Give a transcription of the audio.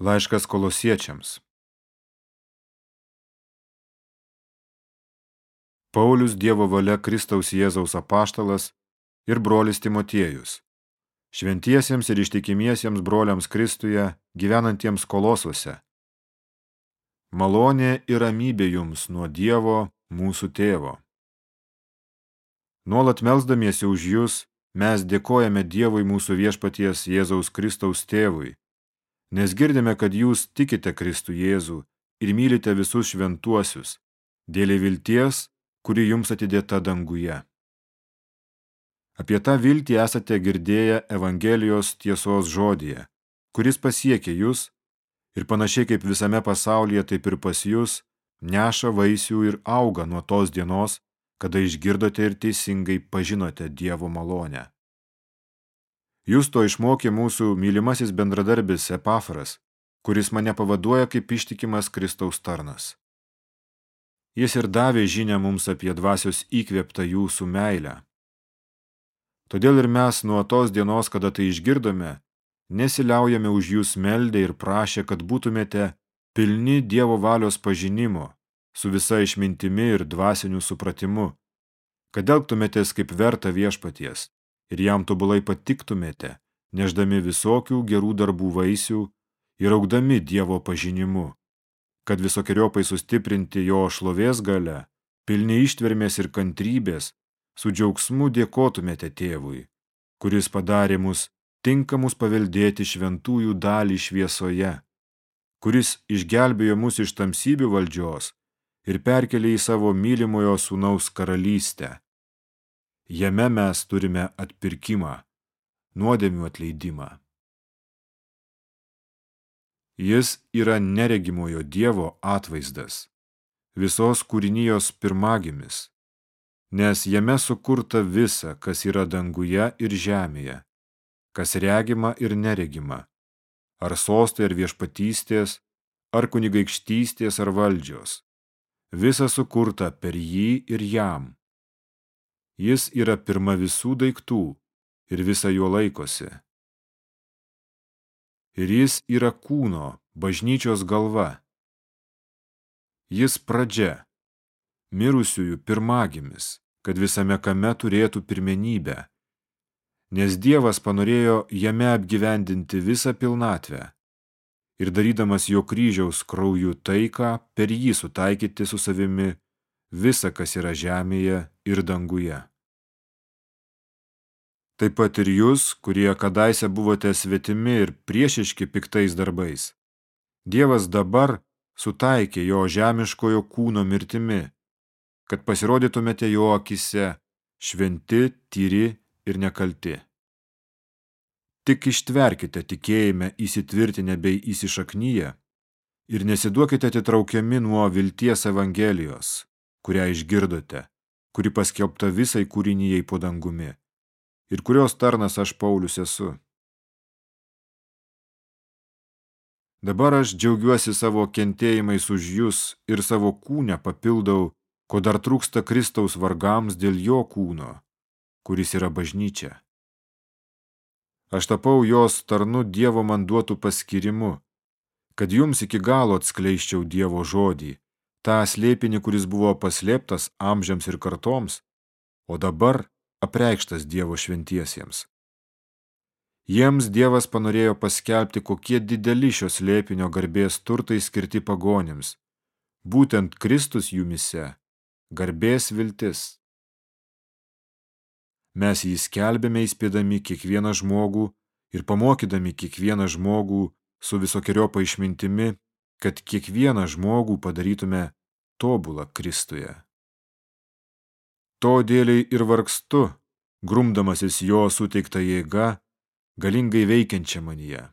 Laiškas kolosiečiams. Paulius Dievo valia Kristaus Jėzaus apaštalas ir brolis Timotiejus. Šventiesiems ir ištikimiesiems broliams Kristuje, gyvenantiems kolosuose. Malonė ir ramybė jums nuo Dievo, mūsų tėvo. Nuolat melsdamiesi už jūs, mes dėkojame Dievui mūsų viešpaties Jėzaus Kristaus tėvui, nes girdime, kad jūs tikite Kristų Jėzų ir mylite visus šventuosius, dėl vilties, kuri jums atidėta danguje. Apie tą viltį esate girdėję Evangelijos tiesos žodyje, kuris pasiekė jūs ir panašiai kaip visame pasaulyje, taip ir pas jūs, neša vaisių ir auga nuo tos dienos, kada išgirdote ir teisingai pažinote Dievo malonę. Jūs to išmokė mūsų mylimasis bendradarbis Epafaras, kuris mane pavaduoja kaip ištikimas Kristaus tarnas. Jis ir davė žinę mums apie dvasios įkvėptą jūsų meilę. Todėl ir mes nuo tos dienos, kada tai išgirdome, nesiliaujame už jūs meldę ir prašę, kad būtumėte pilni Dievo valios pažinimo, su visa išmintimi ir dvasiniu supratimu, kad elgtumėtės kaip verta viešpaties, ir jam tobulai patiktumėte, neždami visokių gerų darbų vaisių ir augdami Dievo pažinimu, kad visokiojopai sustiprinti jo šlovės gale, pilni ištvermės ir kantrybės, su džiaugsmu dėkotumėte tėvui, kuris padarė mus tinkamus paveldėti šventųjų dalį šviesoje, kuris išgelbėjo mus iš tamsybių valdžios ir perkelė į savo mylimojo sūnaus karalystę Jame mes turime atpirkimą, nuodėmių atleidimą. Jis yra neregimojo Dievo atvaizdas, visos kūrinijos pirmagimis, nes jame sukurta visa, kas yra danguje ir žemėje, kas regima ir neregima, ar sostai ar viešpatystės, ar kunigaikštystės ar valdžios. Visa sukurta per jį ir jam Jis yra pirma visų daiktų ir visa juo laikosi. Ir jis yra kūno, bažnyčios galva. Jis pradžia, mirusiųjų pirmagimis, kad visame kame turėtų pirmenybę, nes Dievas panorėjo jame apgyvendinti visą pilnatvę ir darydamas jo kryžiaus kraujų taiką, per jį sutaikyti su savimi visa, kas yra žemėje ir danguje. Taip pat ir jūs, kurie kadaise buvote svetimi ir priešiški piktais darbais. Dievas dabar sutaikė jo žemiškojo kūno mirtimi, kad pasirodytumėte jo akise šventi, tyri ir nekalti. Tik ištverkite tikėjime įsitvirtinę bei įsišaknyje ir nesiduokite atitraukiami nuo vilties evangelijos, kurią išgirdote, kuri paskelbta visai kūrinyjei po dangumi ir kurios tarnas aš Paulius esu. Dabar aš džiaugiuosi savo kentėjimais už jūs ir savo kūnę papildau, ko dar trūksta Kristaus vargams dėl jo kūno, kuris yra bažnyčia. Aš tapau jos tarnu Dievo man duotų paskirimu, kad jums iki galo atskleiščiau Dievo žodį, tą slėpinį, kuris buvo paslėptas amžiams ir kartoms, o dabar apreikštas Dievo šventiesiems. Jiems Dievas panorėjo paskelbti, kokie dideli šios lėpinio garbės turtai skirti pagonims. Būtent Kristus jumise, garbės viltis. Mes jį skelbėme įspėdami kiekvieną žmogų ir pamokydami kiekvieną žmogų su visokiojopa išmintimi, kad kiekvieną žmogų padarytume tobulą Kristuje. To dėliai ir vargstu, grumdamasis jo suteikta jėga, galingai veikiančia manyje.